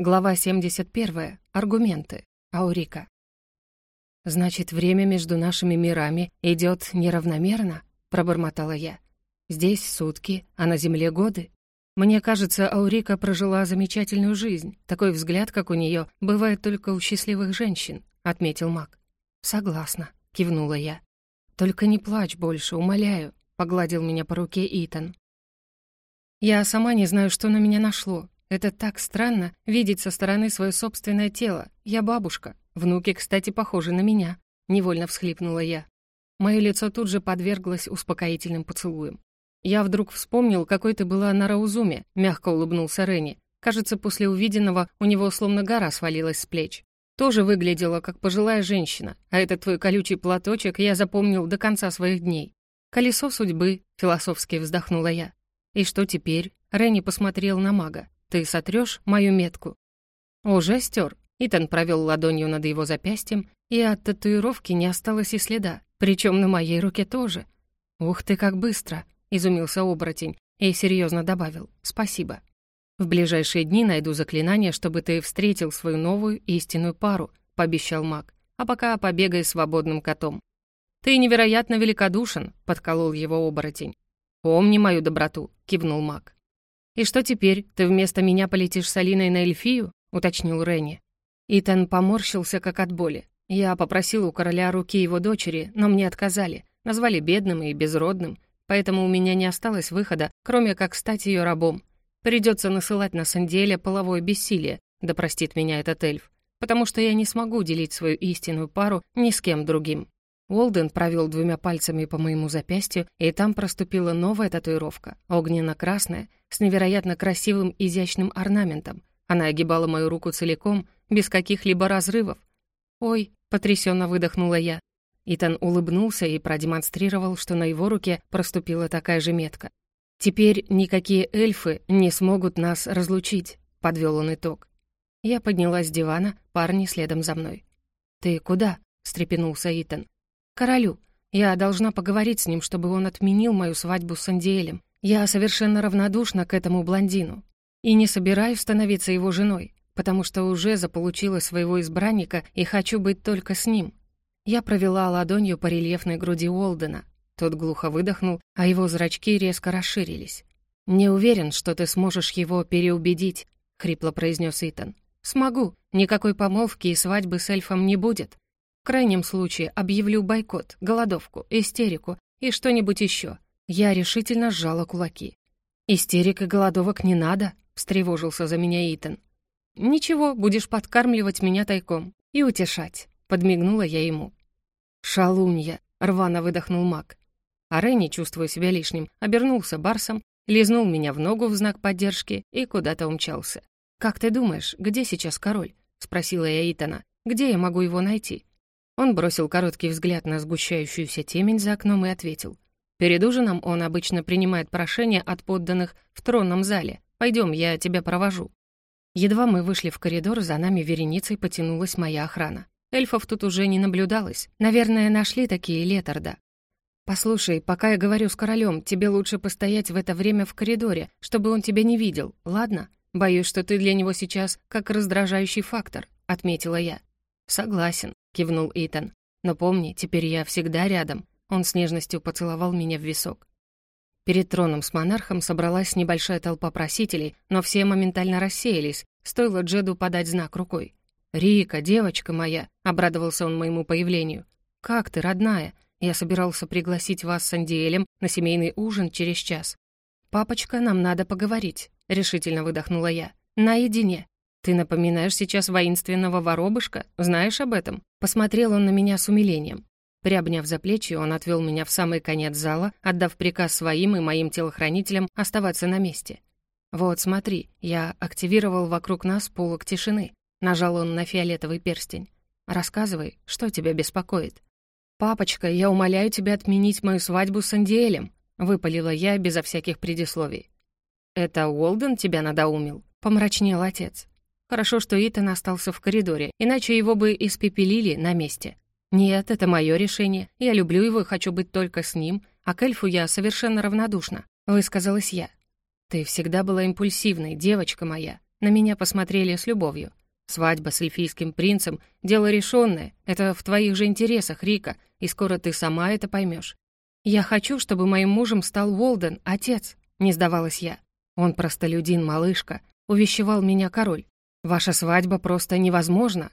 Глава 71. Аргументы. Аурика. «Значит, время между нашими мирами идет неравномерно?» — пробормотала я. «Здесь сутки, а на Земле годы. Мне кажется, Аурика прожила замечательную жизнь. Такой взгляд, как у нее, бывает только у счастливых женщин», — отметил маг. «Согласна», — кивнула я. «Только не плачь больше, умоляю», — погладил меня по руке Итан. «Я сама не знаю, что на меня нашло. Это так странно, видеть со стороны свое собственное тело. Я бабушка. Внуки, кстати, похожи на меня. Невольно всхлипнула я. Мое лицо тут же подверглось успокоительным поцелуем. Я вдруг вспомнил, какой ты была на Раузуме, мягко улыбнулся Ренни. Кажется, после увиденного у него словно гора свалилась с плеч. Тоже выглядела, как пожилая женщина, а этот твой колючий платочек я запомнил до конца своих дней. «Колесо судьбы», — философски вздохнула я. «И что теперь?» — Ренни посмотрел на мага. Ты сотрешь мою метку?» «Уже стер». Итан провел ладонью над его запястьем, и от татуировки не осталось и следа, причем на моей руке тоже. «Ух ты, как быстро!» — изумился оборотень и серьезно добавил «Спасибо». «В ближайшие дни найду заклинание, чтобы ты встретил свою новую истинную пару», — пообещал маг. «А пока побегай свободным котом». «Ты невероятно великодушен», — подколол его оборотень. «Помни мою доброту», — кивнул маг. «И что теперь? Ты вместо меня полетишь с Алиной на Эльфию?» — уточнил Ренни. Итан поморщился, как от боли. Я попросил у короля руки его дочери, но мне отказали. Назвали бедным и безродным, поэтому у меня не осталось выхода, кроме как стать ее рабом. Придется насылать на Санделя половое бессилие, да простит меня этот эльф, потому что я не смогу делить свою истинную пару ни с кем другим. Уолден провел двумя пальцами по моему запястью, и там проступила новая татуировка, огненно-красная, с невероятно красивым изящным орнаментом. Она огибала мою руку целиком, без каких-либо разрывов. «Ой», — потрясенно выдохнула я. Итан улыбнулся и продемонстрировал, что на его руке проступила такая же метка. «Теперь никакие эльфы не смогут нас разлучить», — подвел он итог. Я поднялась с дивана, парни следом за мной. «Ты куда?» — встрепенулся Итан. «Королю. Я должна поговорить с ним, чтобы он отменил мою свадьбу с Андиэлем. Я совершенно равнодушна к этому блондину. И не собираюсь становиться его женой, потому что уже заполучила своего избранника и хочу быть только с ним». Я провела ладонью по рельефной груди Уолдена. Тот глухо выдохнул, а его зрачки резко расширились. «Не уверен, что ты сможешь его переубедить», — хрипло произнес Итан. «Смогу. Никакой помолвки и свадьбы с эльфом не будет. В крайнем случае объявлю бойкот, голодовку, истерику и что-нибудь еще. Я решительно сжала кулаки. «Истерик и голодовок не надо», — встревожился за меня Итан. «Ничего, будешь подкармливать меня тайком и утешать», — подмигнула я ему. «Шалунья», — рвано выдохнул маг. А Ренни, чувствуя себя лишним, обернулся барсом, лизнул меня в ногу в знак поддержки и куда-то умчался. «Как ты думаешь, где сейчас король?» — спросила я Итана. «Где я могу его найти?» Он бросил короткий взгляд на сгущающуюся темень за окном и ответил. «Перед ужином он обычно принимает прошение от подданных в тронном зале. Пойдем, я тебя провожу». Едва мы вышли в коридор, за нами вереницей потянулась моя охрана. Эльфов тут уже не наблюдалось. Наверное, нашли такие Летарда. «Послушай, пока я говорю с королем, тебе лучше постоять в это время в коридоре, чтобы он тебя не видел, ладно? Боюсь, что ты для него сейчас как раздражающий фактор», — отметила я. «Согласен», — кивнул Итан. «Но помни, теперь я всегда рядом». Он с нежностью поцеловал меня в висок. Перед троном с монархом собралась небольшая толпа просителей, но все моментально рассеялись, стоило Джеду подать знак рукой. «Рика, девочка моя!» — обрадовался он моему появлению. «Как ты, родная? Я собирался пригласить вас с Андиэлем на семейный ужин через час». «Папочка, нам надо поговорить», — решительно выдохнула я. «Наедине». «Ты напоминаешь сейчас воинственного воробышка? Знаешь об этом?» Посмотрел он на меня с умилением. Приобняв за плечи, он отвел меня в самый конец зала, отдав приказ своим и моим телохранителям оставаться на месте. «Вот, смотри, я активировал вокруг нас полок тишины», — нажал он на фиолетовый перстень. «Рассказывай, что тебя беспокоит?» «Папочка, я умоляю тебя отменить мою свадьбу с Андиэлем», — выпалила я безо всяких предисловий. «Это Уолден тебя надоумил?» — помрачнел отец. Хорошо, что Итан остался в коридоре, иначе его бы испепелили на месте. Нет, это мое решение. Я люблю его и хочу быть только с ним, а к эльфу я совершенно равнодушна, высказалась я. Ты всегда была импульсивной, девочка моя, На меня посмотрели с любовью. Свадьба с эльфийским принцем — дело решенное. Это в твоих же интересах, Рика, и скоро ты сама это поймешь. «Я хочу, чтобы моим мужем стал Уолден, отец», — не сдавалась я. «Он простолюдин, малышка», — увещевал меня король. «Ваша свадьба просто невозможна».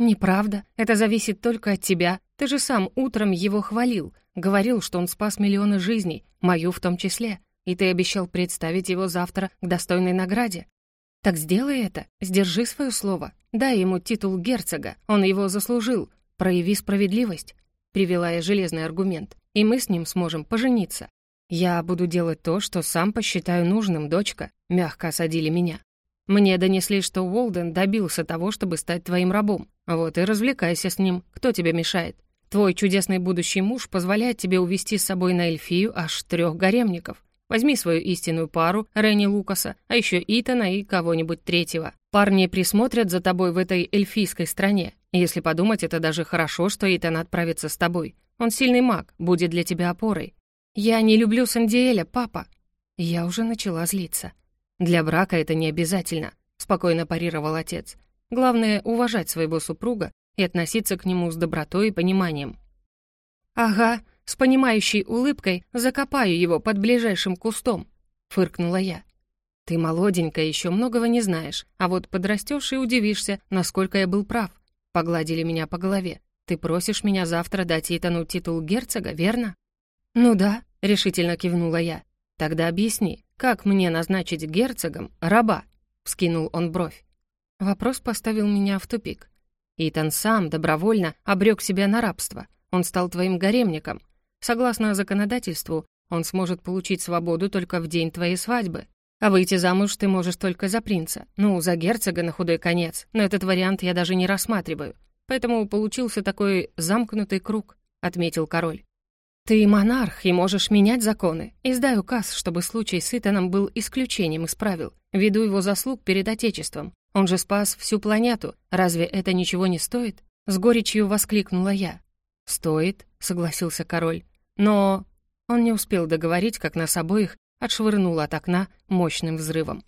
«Неправда. Это зависит только от тебя. Ты же сам утром его хвалил. Говорил, что он спас миллионы жизней, мою в том числе. И ты обещал представить его завтра к достойной награде. Так сделай это, сдержи свое слово. Дай ему титул герцога, он его заслужил. Прояви справедливость. Привела я железный аргумент. И мы с ним сможем пожениться. Я буду делать то, что сам посчитаю нужным, дочка. Мягко осадили меня. Мне донесли, что Уолден добился того, чтобы стать твоим рабом. Вот и развлекайся с ним. Кто тебе мешает? Твой чудесный будущий муж позволяет тебе увести с собой на Эльфию аж трех гаремников. Возьми свою истинную пару, Ренни Лукаса, а еще Итана и кого-нибудь третьего. Парни присмотрят за тобой в этой эльфийской стране. Если подумать, это даже хорошо, что Итан отправится с тобой. Он сильный маг, будет для тебя опорой. Я не люблю Сандиэля, папа. Я уже начала злиться. Для брака это не обязательно, спокойно парировал отец. Главное — уважать своего супруга и относиться к нему с добротой и пониманием. «Ага, с понимающей улыбкой закопаю его под ближайшим кустом», — фыркнула я. «Ты молоденькая, еще многого не знаешь, а вот подрастешь и удивишься, насколько я был прав», — погладили меня по голове. «Ты просишь меня завтра дать Итану титул герцога, верно?» «Ну да», — решительно кивнула я. «Тогда объясни, как мне назначить герцогом раба?» — вскинул он бровь. Вопрос поставил меня в тупик. Итан сам добровольно обрек себя на рабство. Он стал твоим гаремником, Согласно законодательству, он сможет получить свободу только в день твоей свадьбы. А выйти замуж ты можешь только за принца. Ну, за герцога на худой конец. Но этот вариант я даже не рассматриваю. Поэтому получился такой замкнутый круг», — отметил король. «Ты монарх и можешь менять законы. Издай указ, чтобы случай с Итаном был исключением из правил, ввиду его заслуг перед Отечеством. Он же спас всю планету. Разве это ничего не стоит?» С горечью воскликнула я. «Стоит», — согласился король. Но он не успел договорить, как нас обоих отшвырнуло от окна мощным взрывом.